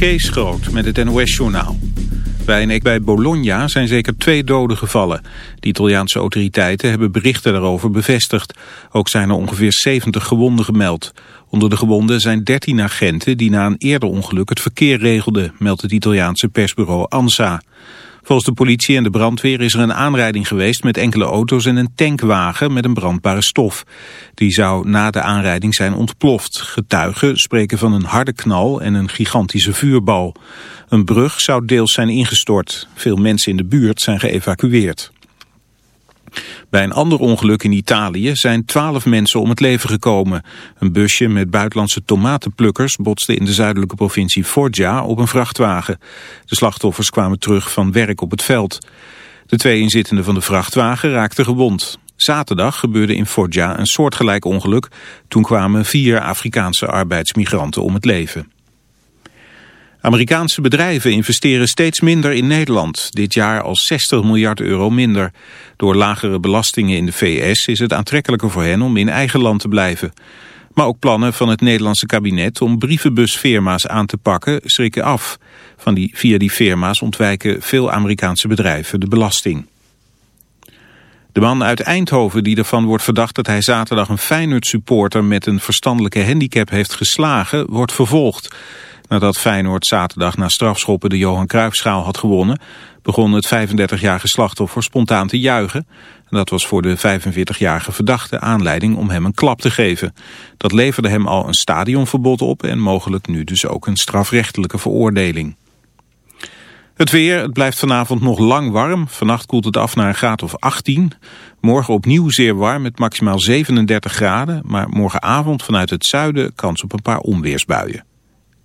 Kees Groot met het NOS-journaal. Bij een bij Bologna zijn zeker twee doden gevallen. De Italiaanse autoriteiten hebben berichten daarover bevestigd. Ook zijn er ongeveer 70 gewonden gemeld. Onder de gewonden zijn 13 agenten die na een eerder ongeluk het verkeer regelden, meldt het Italiaanse persbureau ANSA. Volgens de politie en de brandweer is er een aanrijding geweest met enkele auto's en een tankwagen met een brandbare stof. Die zou na de aanrijding zijn ontploft. Getuigen spreken van een harde knal en een gigantische vuurbal. Een brug zou deels zijn ingestort. Veel mensen in de buurt zijn geëvacueerd. Bij een ander ongeluk in Italië zijn twaalf mensen om het leven gekomen. Een busje met buitenlandse tomatenplukkers botste in de zuidelijke provincie Foggia op een vrachtwagen. De slachtoffers kwamen terug van werk op het veld. De twee inzittenden van de vrachtwagen raakten gewond. Zaterdag gebeurde in Foggia een soortgelijk ongeluk. Toen kwamen vier Afrikaanse arbeidsmigranten om het leven. Amerikaanse bedrijven investeren steeds minder in Nederland. Dit jaar al 60 miljard euro minder. Door lagere belastingen in de VS is het aantrekkelijker voor hen om in eigen land te blijven. Maar ook plannen van het Nederlandse kabinet om brievenbusfirma's aan te pakken schrikken af. Van die, via die firma's ontwijken veel Amerikaanse bedrijven de belasting. De man uit Eindhoven die ervan wordt verdacht dat hij zaterdag een Feyenoord supporter met een verstandelijke handicap heeft geslagen, wordt vervolgd. Nadat Feyenoord zaterdag na strafschoppen de Johan Cruijffschaal had gewonnen, begon het 35-jarige slachtoffer spontaan te juichen. En dat was voor de 45-jarige verdachte aanleiding om hem een klap te geven. Dat leverde hem al een stadionverbod op en mogelijk nu dus ook een strafrechtelijke veroordeling. Het weer, het blijft vanavond nog lang warm. Vannacht koelt het af naar een graad of 18. Morgen opnieuw zeer warm met maximaal 37 graden. Maar morgenavond vanuit het zuiden kans op een paar onweersbuien.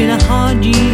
been a hard year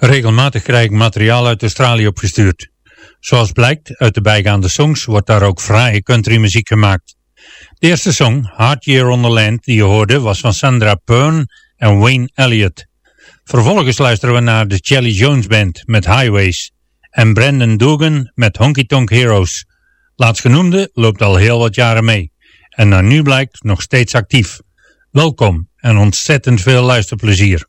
Regelmatig krijg ik materiaal uit Australië opgestuurd. Zoals blijkt uit de bijgaande songs wordt daar ook fraaie countrymuziek gemaakt. De eerste song, Hard Year on the Land, die je hoorde was van Sandra Pern en Wayne Elliott. Vervolgens luisteren we naar de Jelly Jones Band met Highways en Brandon Dugan met Honky Tonk Heroes. Laatstgenoemde loopt al heel wat jaren mee en naar nu blijkt nog steeds actief. Welkom en ontzettend veel luisterplezier.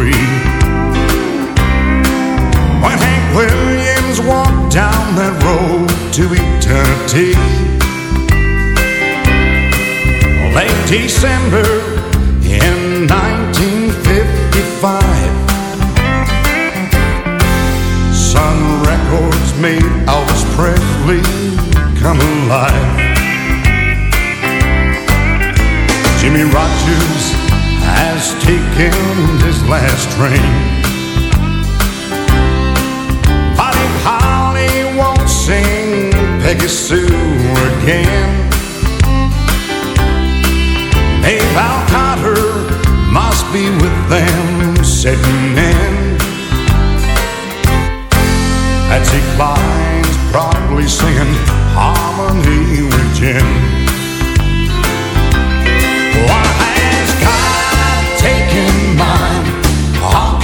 53 When Hank Williams walked down that road to eternity. Late December in 1955 Sun Records made Elvis Presley come alive. Jimmie Rodgers has taken his last train. Buddy Holly won't sing Peggy Sue again. Dave Al Carter must be with them sitting in. Patsy Cline's probably singing harmony with Jim.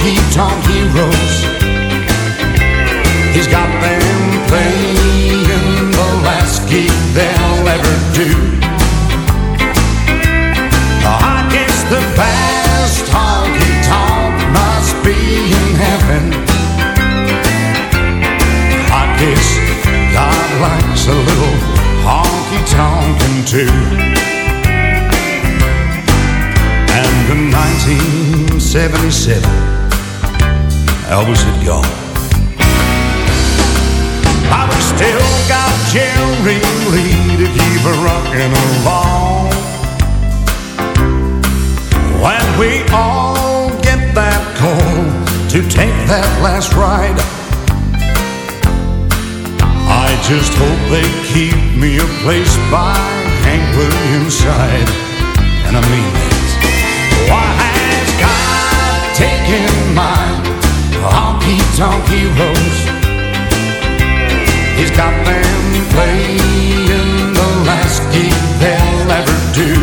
Honky-tonk heroes? He's got them playing the last gig they'll ever do. I guess the best honky-tonk must be in heaven. I guess God likes a little honky-tonkin' too. And in 1977, Elvis had gone. We still got Jerry Lee to keep her rocking along. When we all get that call to take that last ride, I just hope they keep me a place by Hank Williams' side. And I mean that. Why has God taken my honky-tonk heroes? He's got them playing the last gig they'll ever do.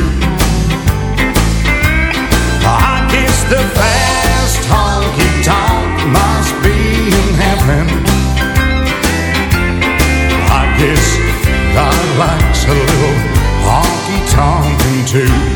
I guess the fast honky-tonk must be in heaven. I guess God likes a little honky-tonkin' too.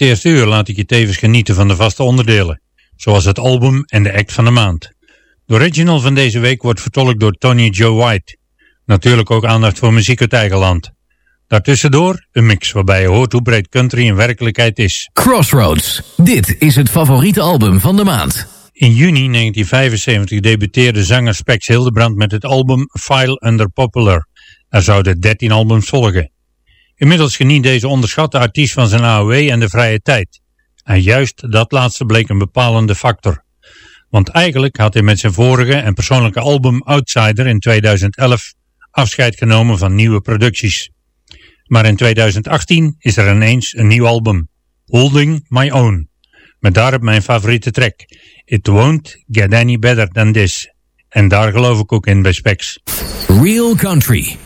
Dit eerste uur laat ik je tevens genieten van de vaste onderdelen, zoals het album en de act van de maand. De original van deze week wordt vertolkt door Tony Joe White. Natuurlijk ook aandacht voor muziek uit eigen land. Daartussendoor een mix waarbij je hoort hoe breed country in werkelijkheid is. Crossroads. Dit is het favoriete album van de maand. In juni 1975 debuteerde zanger Spex Hildebrand met het album File Under Popular. Er zouden 13 albums volgen. Inmiddels geniet deze onderschatte artiest van zijn AOW en de vrije tijd. En juist dat laatste bleek een bepalende factor. Want eigenlijk had hij met zijn vorige en persoonlijke album Outsider in 2011 afscheid genomen van nieuwe producties. Maar in 2018 is er ineens een nieuw album, Holding My Own. Met daarop mijn favoriete track, It Won't Get Any Better Than This. En daar geloof ik ook in bij Specs. Real Country.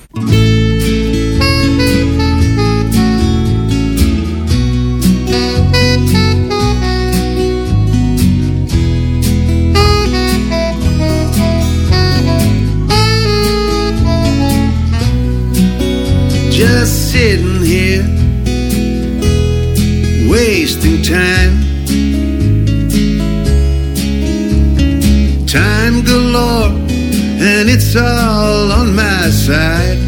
Just sitting here wasting time. Time galore, and it's all on my side.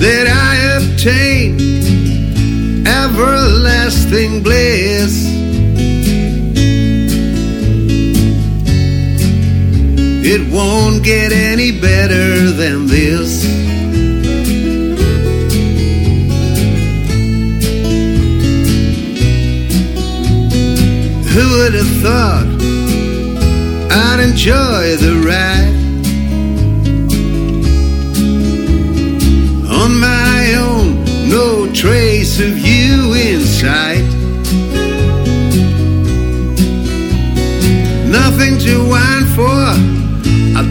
That I obtain everlasting bliss. It won't get any better than this. Who would have thought I'd enjoy the ride on my own? No trace of you in sight. Nothing to whine for.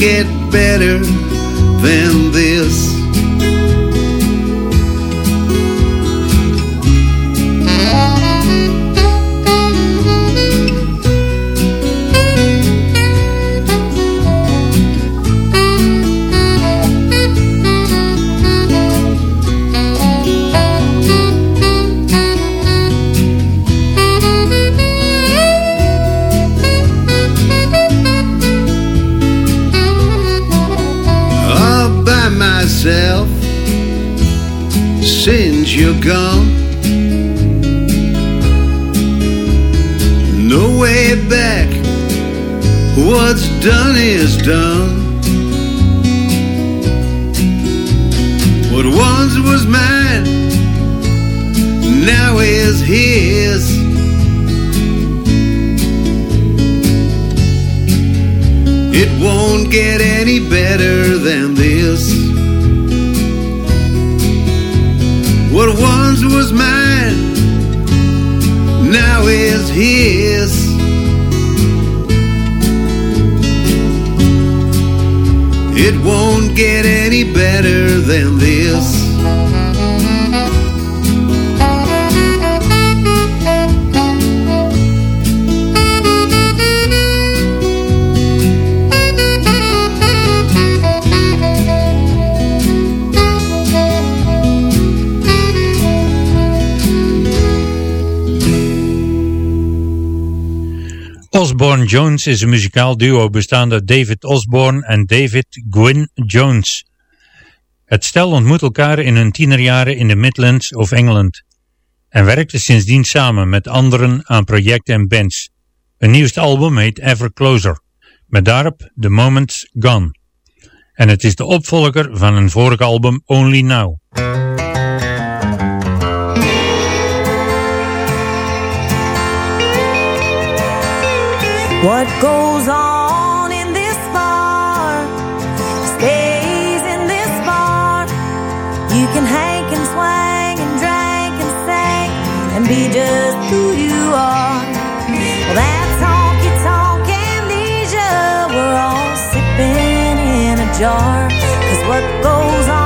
Get better than this. No way back, what's done is done. What once was mine now is his. It won't get any better than this. What once was mine now is his. It won't get any better than this. Osborne Jones is een muzikaal duo bestaande uit David Osborne en David Gwyn Jones. Het stel ontmoet elkaar in hun tienerjaren in de Midlands of Engeland en werkte sindsdien samen met anderen aan projecten en bands. Hun nieuwste album heet Ever Closer, met daarop The Moment's Gone. En het is de opvolger van hun vorige album Only Now. What goes on in this bar stays in this bar. You can hank and swang and drink and sing and be just who you are. Well, that's honky tonk amnesia. We're all sipping in a jar. Cause what goes on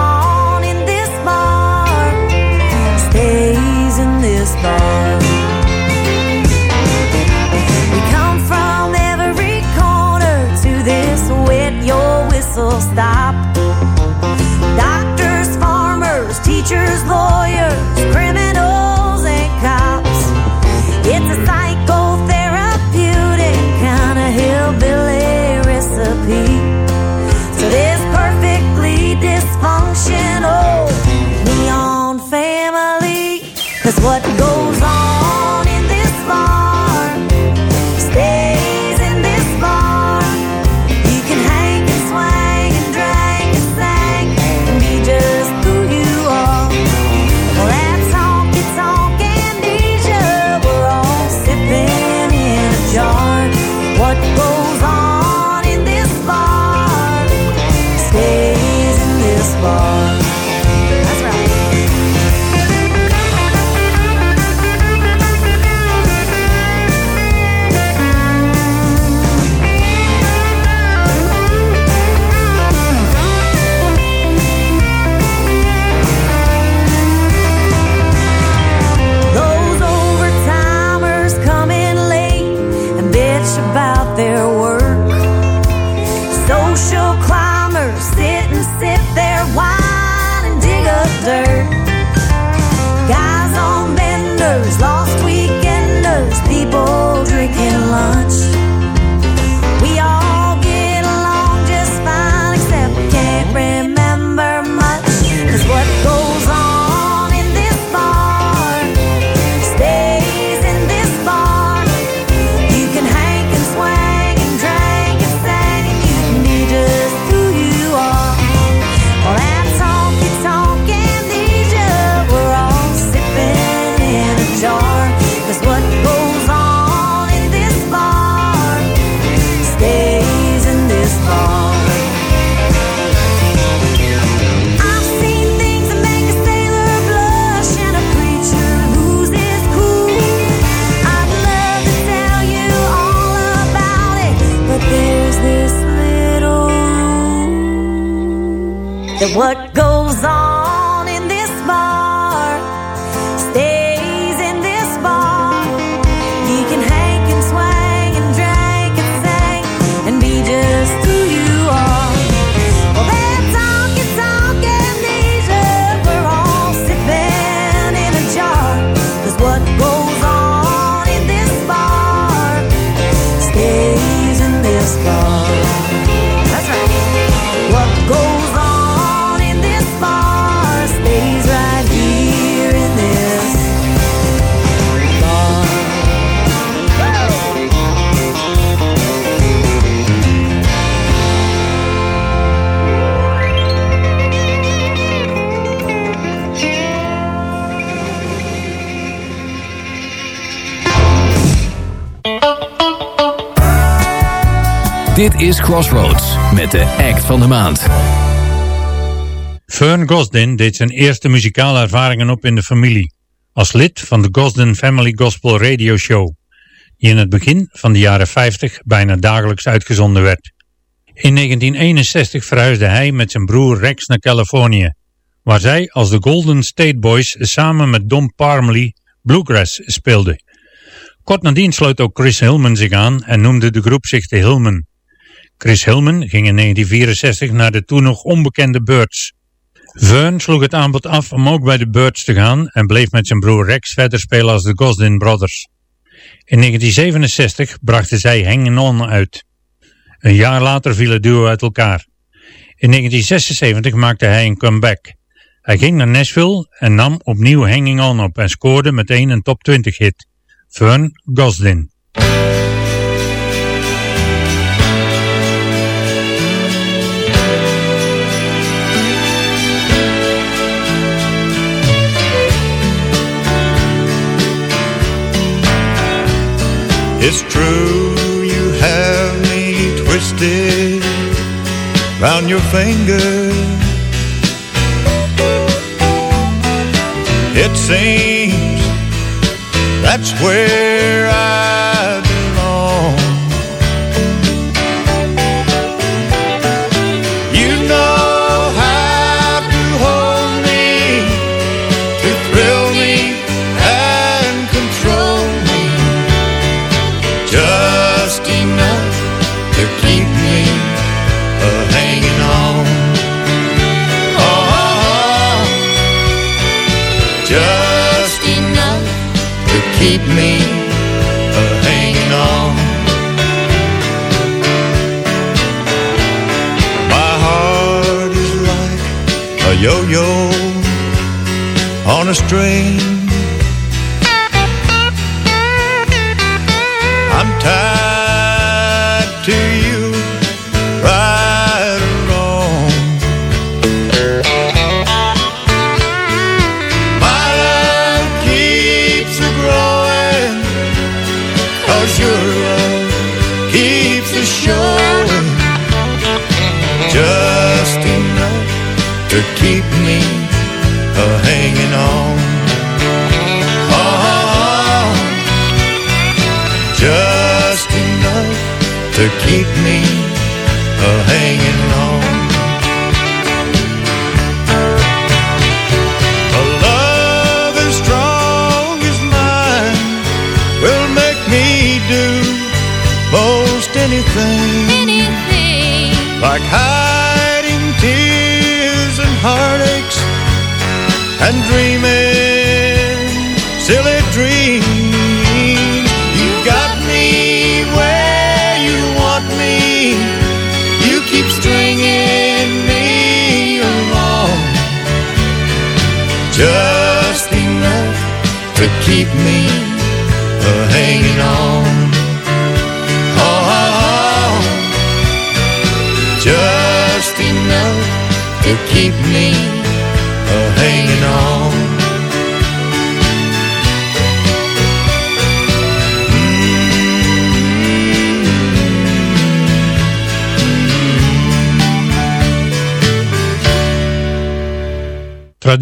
Cause what Is Crossroads met de act van de maand. Fern Gosdin deed zijn eerste muzikale ervaringen op in de familie. Als lid van de Gosdin Family Gospel Radio Show. Die in het begin van de jaren 50 bijna dagelijks uitgezonden werd. In 1961 verhuisde hij met zijn broer Rex naar Californië. Waar zij als de Golden State Boys samen met Don Parmalee Bluegrass speelden. Kort nadien sloot ook Chris Hillman zich aan en noemde de groep zich de Hillman. Chris Hillman ging in 1964 naar de toen nog onbekende Birds. Vern sloeg het aanbod af om ook bij de Birds te gaan en bleef met zijn broer Rex verder spelen als de Gosdin Brothers. In 1967 brachten zij Hanging On uit. Een jaar later viel het duo uit elkaar. In 1976 maakte hij een comeback. Hij ging naar Nashville en nam opnieuw Hanging On op en scoorde meteen een top 20 hit. Fern Gosdin. It's true you have me twisted round your finger. It seems that's where I on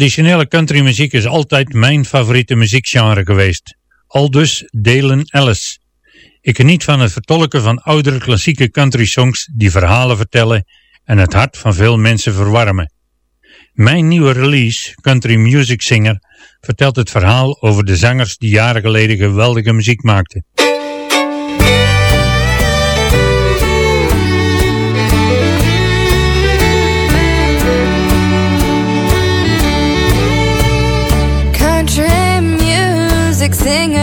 Traditionele countrymuziek is altijd mijn favoriete muziekgenre geweest. Aldus Dalen Ellis. Ik geniet van het vertolken van oudere klassieke country songs die verhalen vertellen en het hart van veel mensen verwarmen. Mijn nieuwe release, Country Music Singer, vertelt het verhaal over de zangers die jaren geleden geweldige muziek maakten. Music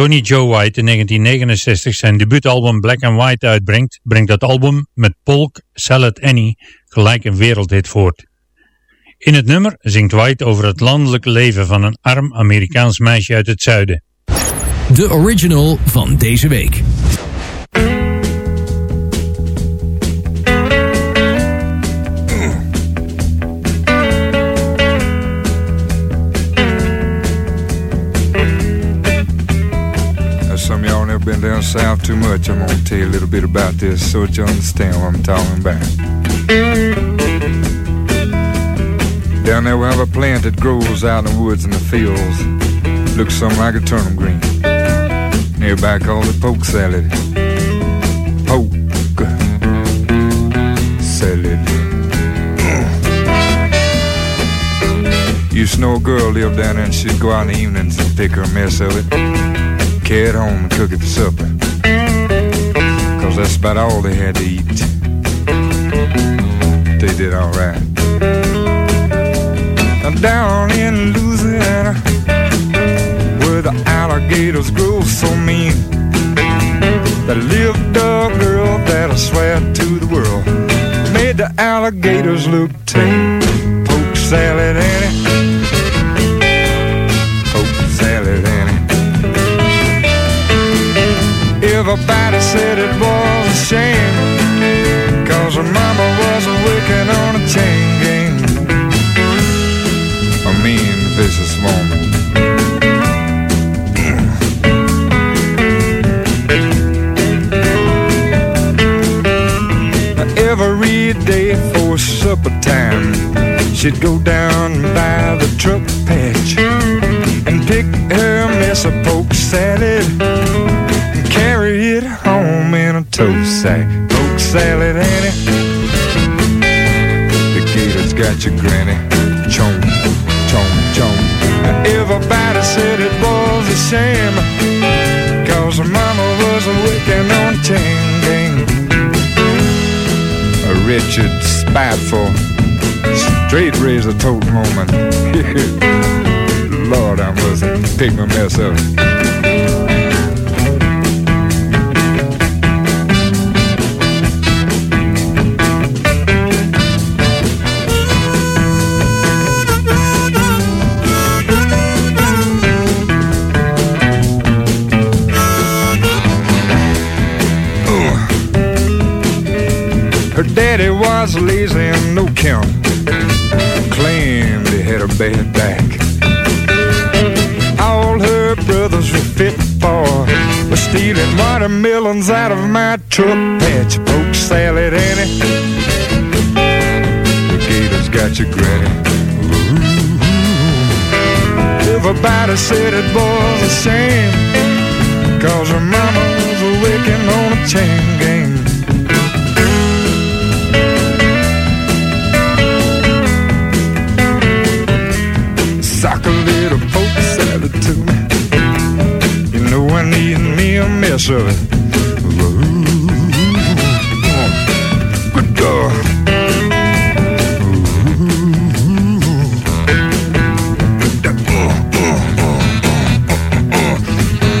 Tony Joe White in 1969 zijn debuutalbum Black and White uitbrengt, brengt dat album met Polk Salad Annie gelijk een wereldhit voort. In het nummer zingt White over het landelijke leven van een arm Amerikaans meisje uit het zuiden. De original van deze week. South too much. I'm gonna tell you a little bit about this so that you understand what I'm talking about. Down there we have a plant that grows out in the woods and the fields. Looks something like a turnip green. Everybody calls it poke salad. Poke salad. Used to know a girl lived down there and she'd go out in the evenings and pick her mess of it, carry home and cook it for supper. Cause that's about all they had to eat. They did alright. Now down in Louisiana, where the alligators grow so mean, there lived a girl that I swear to the world made the alligators look tame. Poke salad, Annie. Everybody said it was a shame. Cause her mama wasn't working on a chain gang. A mean, vicious woman. Every day for supper time, she'd go down by the truck patch got your granny. Chomp, chomp, chomp. Everybody said it was a shame. Cause her mama was working on gang. A Richard spiteful, straight razor tote moment. Lord, I must pick my mess up. Daddy was lazy and no count. Claimed he had a bad back. All her brothers were fit for was stealing watermelons out of my truck patch. Poke salad, Annie. The gator's got your granny. Ooh. Everybody said it was a shame. Cause her mama was working on a chain a mess of it. Ooh, good.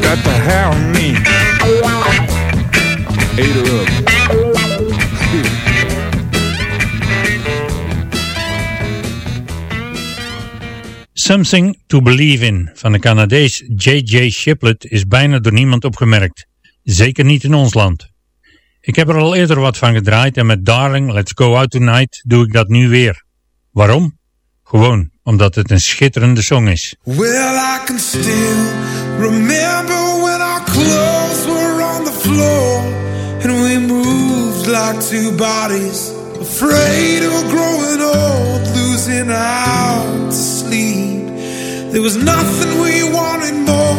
Got to have me. Up. Something to Believe in van de Canadees J.J. Shiplet is bijna door niemand opgemerkt. Zeker niet in ons land. Ik heb er al eerder wat van gedraaid en met Darling, Let's Go Out Tonight doe ik dat nu weer. Waarom? Gewoon omdat het een schitterende song is. Well, I can still remember when our clothes were on the floor and we moved like two bodies, afraid of growing old, losing out to sleep. There was nothing we wanted more,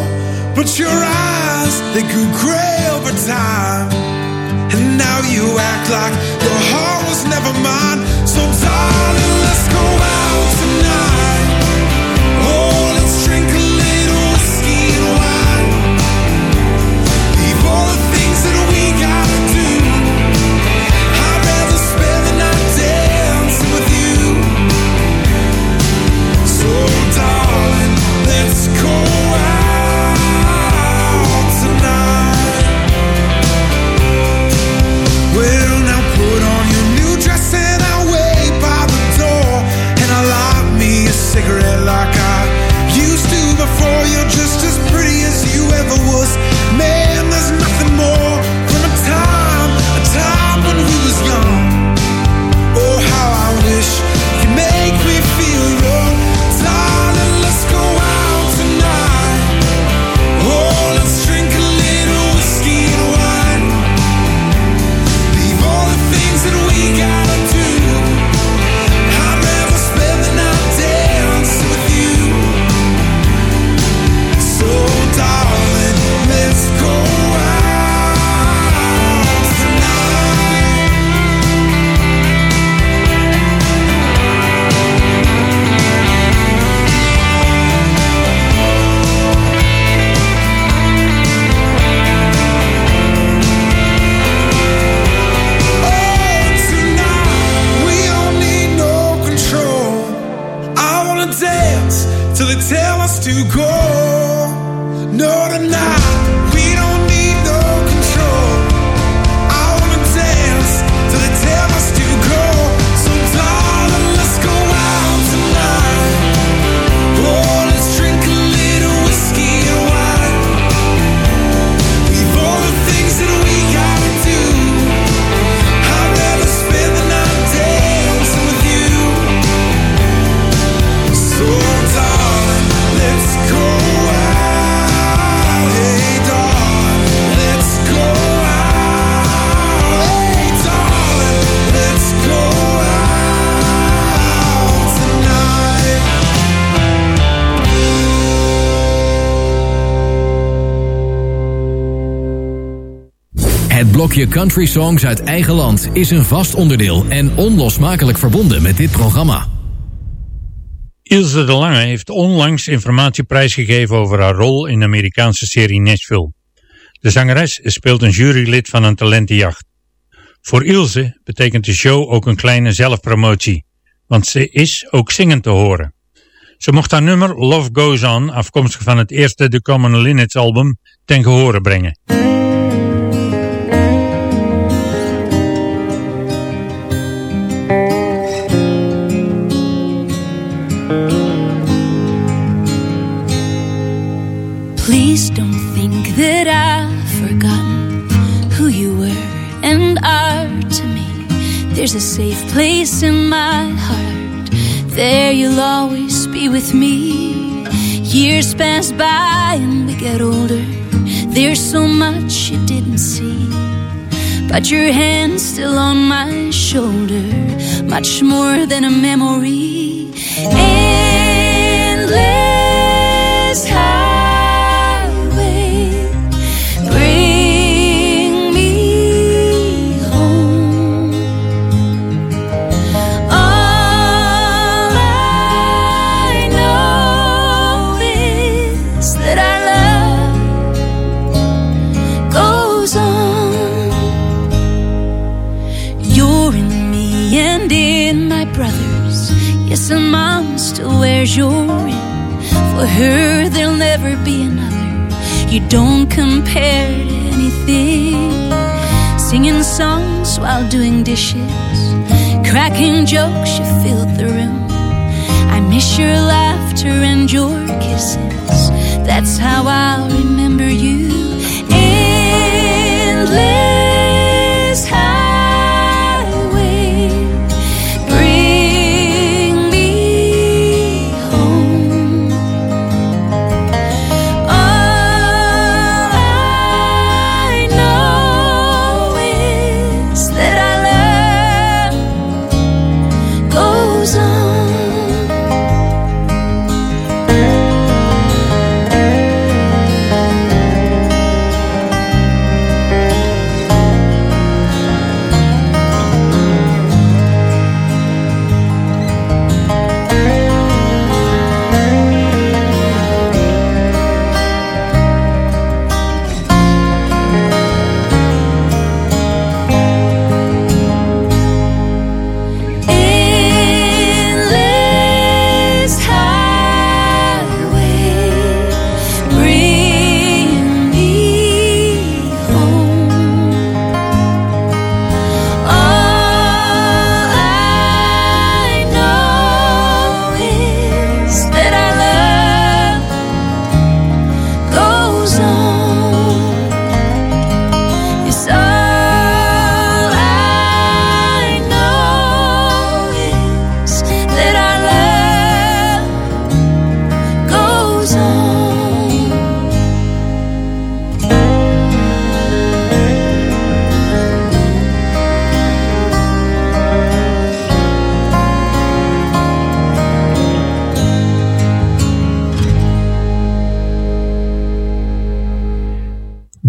but your eyes, they grew gray over time. And now you act like your heart was never mine. So, darling, let's go out tonight. As you ever was. Blokje country songs uit eigen land is een vast onderdeel en onlosmakelijk verbonden met dit programma. Ilse de Lange heeft onlangs informatie prijsgegeven over haar rol in de Amerikaanse serie Nashville. De zangeres speelt een jurylid van een talentenjacht. Voor Ilse betekent de show ook een kleine zelfpromotie, want ze is ook zingend te horen. Ze mocht haar nummer Love Goes On, afkomstig van het eerste The Common Linnets album, ten gehore brengen. Please don't think that I've forgotten who you were and are to me. There's a safe place in my heart. There you'll always be with me. Years pass by and we get older. There's so much you didn't see. But your hand's still on my shoulder. Much more than a memory. Endless ring. For her, there'll never be another. You don't compare to anything. Singing songs while doing dishes, cracking jokes, you filled the room. I miss your laughter and your kisses. That's how I'll remember you. Endless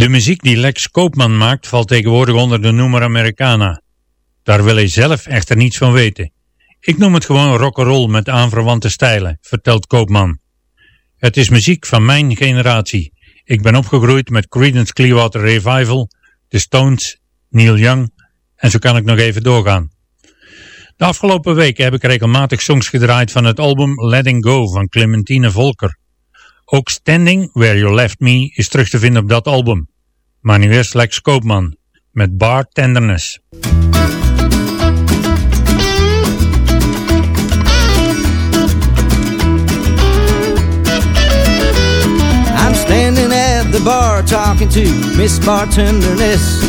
De muziek die Lex Koopman maakt valt tegenwoordig onder de noemer Americana. Daar wil hij zelf echter niets van weten. Ik noem het gewoon rock'n'roll met aanverwante stijlen, vertelt Koopman. Het is muziek van mijn generatie. Ik ben opgegroeid met Creedence Clearwater Revival, The Stones, Neil Young en zo kan ik nog even doorgaan. De afgelopen weken heb ik regelmatig songs gedraaid van het album Letting Go van Clementine Volker. Ook Standing Where You Left Me is terug te vinden op dat album. Maar nu eerst Lex Koopman met Bar Tenderness. I'm standing at the bar talking to Miss Bartenderness.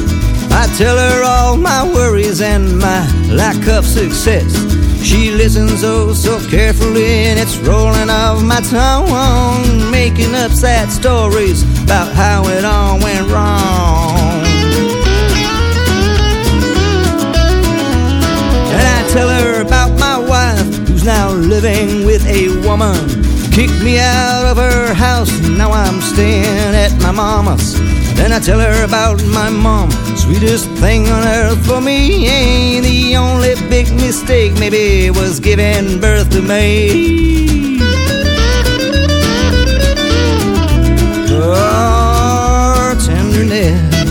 I tell her all my worries and my lack of success. She listens oh so carefully and it's rolling off my tongue, making up sad stories about how it all went wrong. And I tell her about my wife who's now living with a woman kicked me out of her house, now I'm staying at my mama's. Then I tell her about my mom, sweetest thing on earth for me. Ain't the only big mistake, maybe, was giving birth to me. Her tenderness,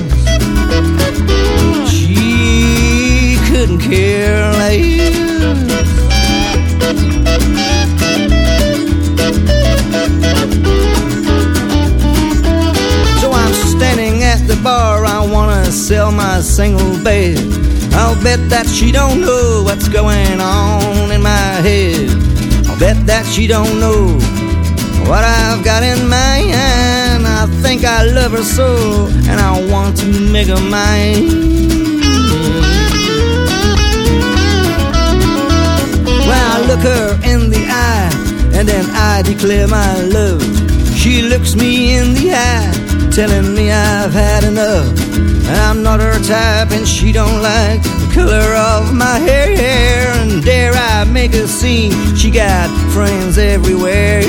she couldn't care less. Sell my single bed. I'll bet that she don't know what's going on in my head. I'll bet that she don't know what I've got in my hand. I think I love her so, and I want to make her mine. When I look her in the eye, and then I declare my love. She looks me in the eye, telling me I've had enough. I'm not her type, and she don't like the color of my hair. And dare I make a scene? She got friends everywhere.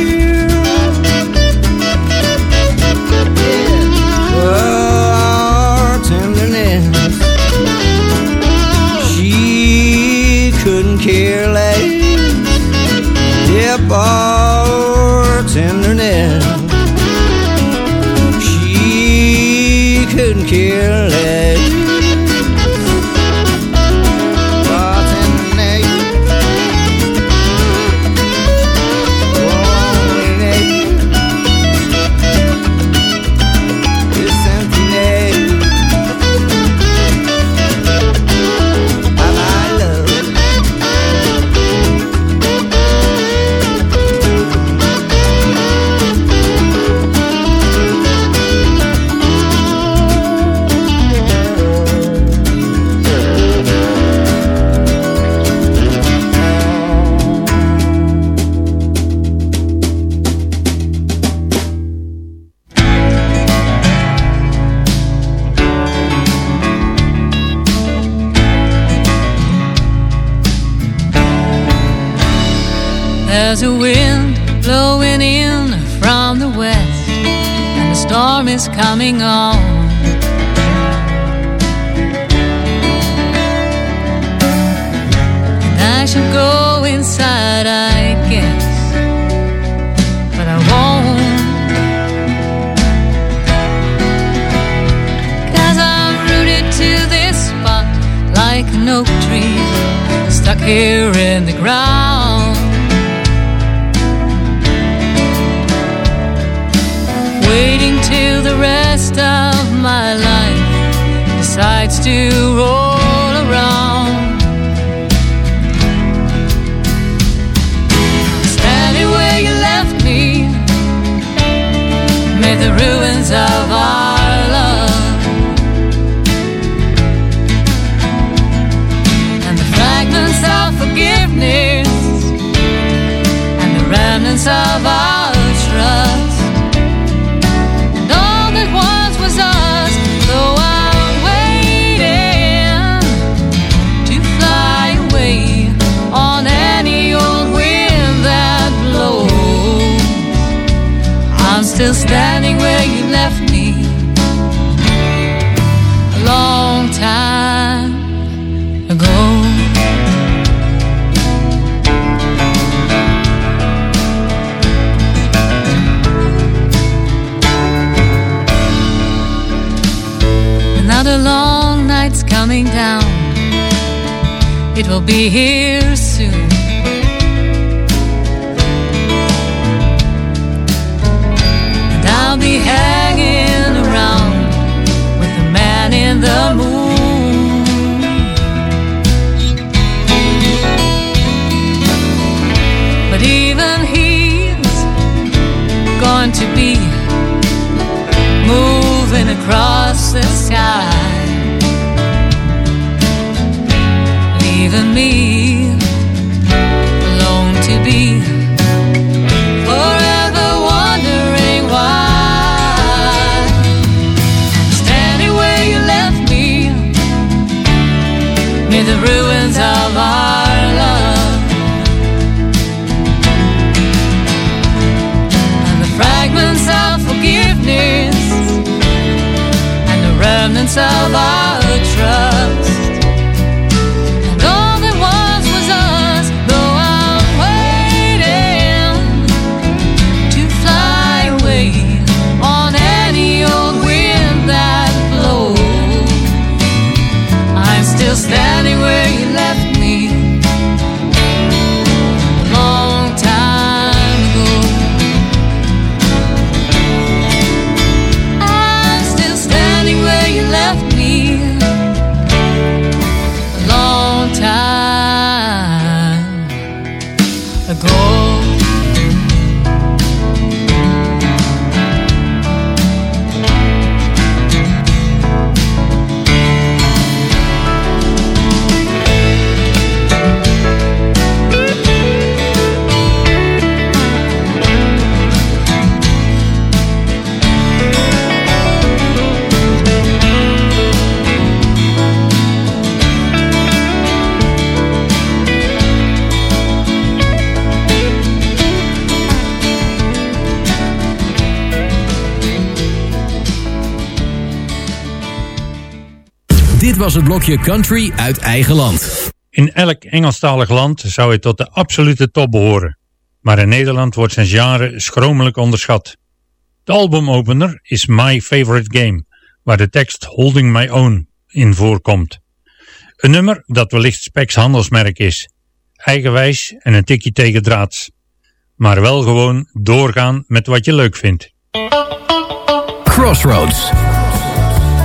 Her oh, tenderness, she couldn't care less. Yep, our It will be here soon. And I'll be hanging around with the man in the moon. But even he's going to be moving across me. Alone to be forever wondering why. Standing where you left me near the ruins of our love. And the fragments of forgiveness and the remnants of our was het blokje Country uit eigen land. In elk Engelstalig land zou hij tot de absolute top behoren. Maar in Nederland wordt zijn genre schromelijk onderschat. De albumopener is My Favorite Game, waar de tekst Holding My Own in voorkomt. Een nummer dat wellicht Specs handelsmerk is. Eigenwijs en een tikje tegen draads. Maar wel gewoon doorgaan met wat je leuk vindt. Crossroads.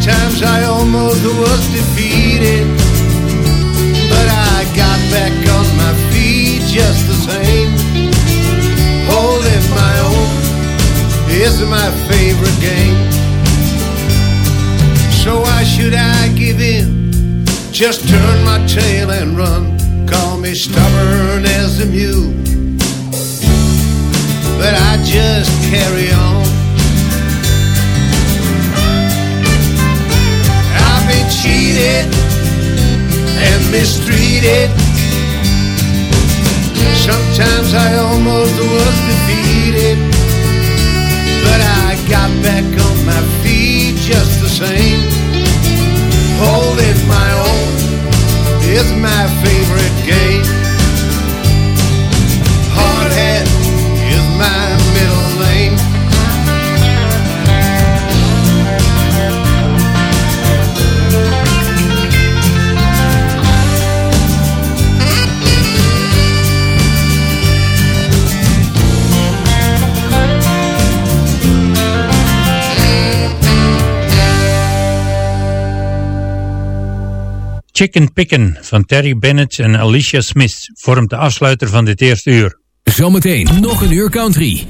Sometimes I almost was defeated, but I got back on my feet just the same. Holding my own is my favorite game. So why should I give in? Just turn my tail and run. Call me stubborn as a mule. But I just carry on. Cheated and mistreated. Sometimes I almost was defeated, but I got back on my feet just the same. Holding my own is my favorite game. Hard hat is my Chicken Picken van Terry Bennett en Alicia Smith vormt de afsluiter van dit eerste uur. Zometeen nog een uur country.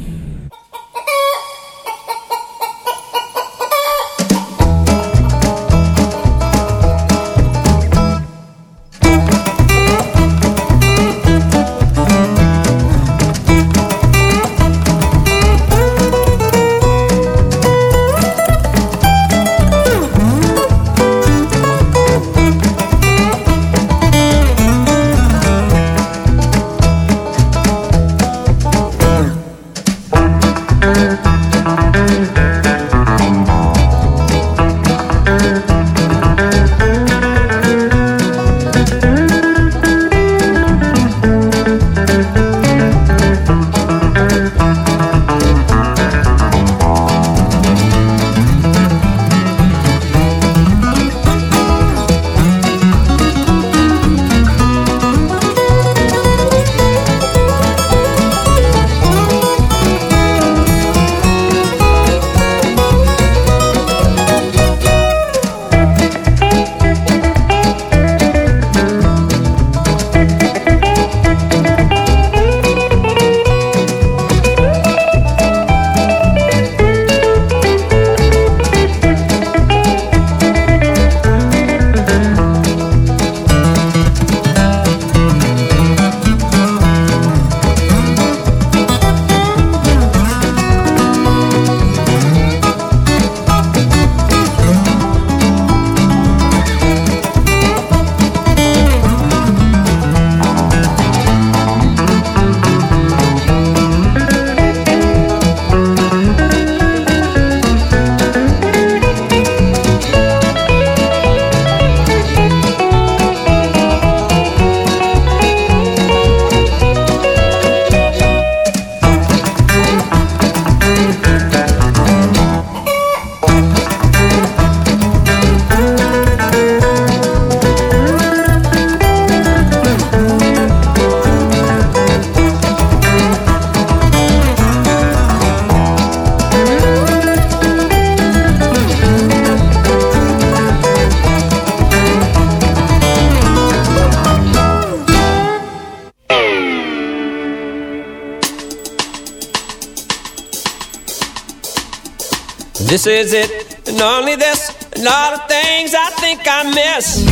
This is it, and only this, and all the things I think I miss.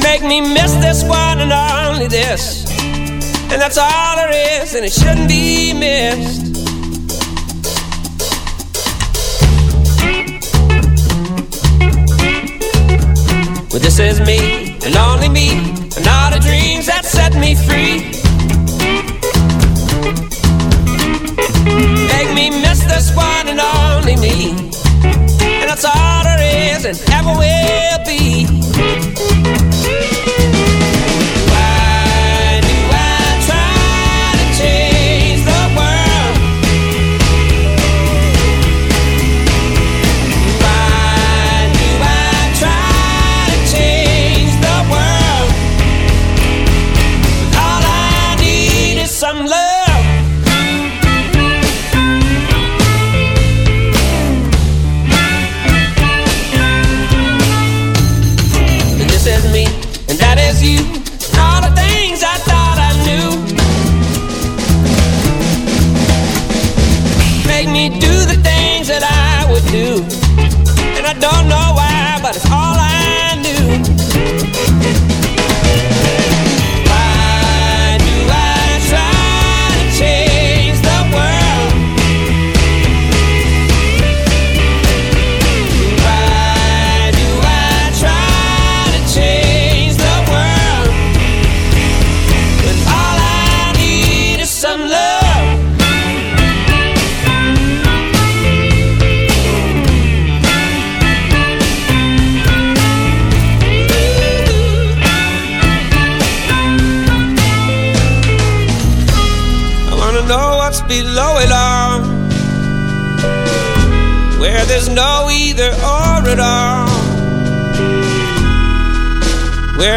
Make me miss this one and only this. And that's all there is, and it shouldn't be missed. Well, this is me, and only me, and all the dreams that set me free. This one and only me. And that's all there is and ever will be.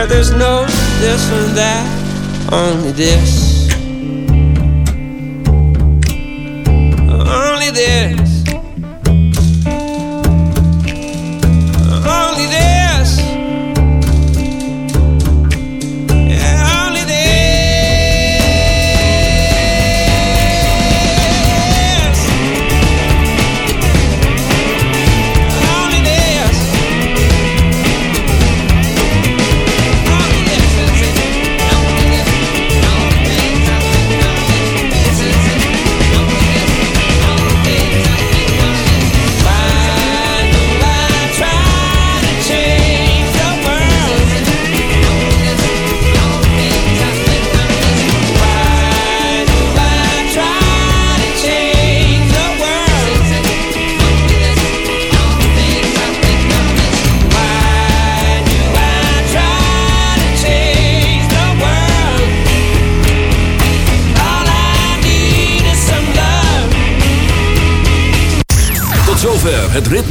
There's no this or that. Only this.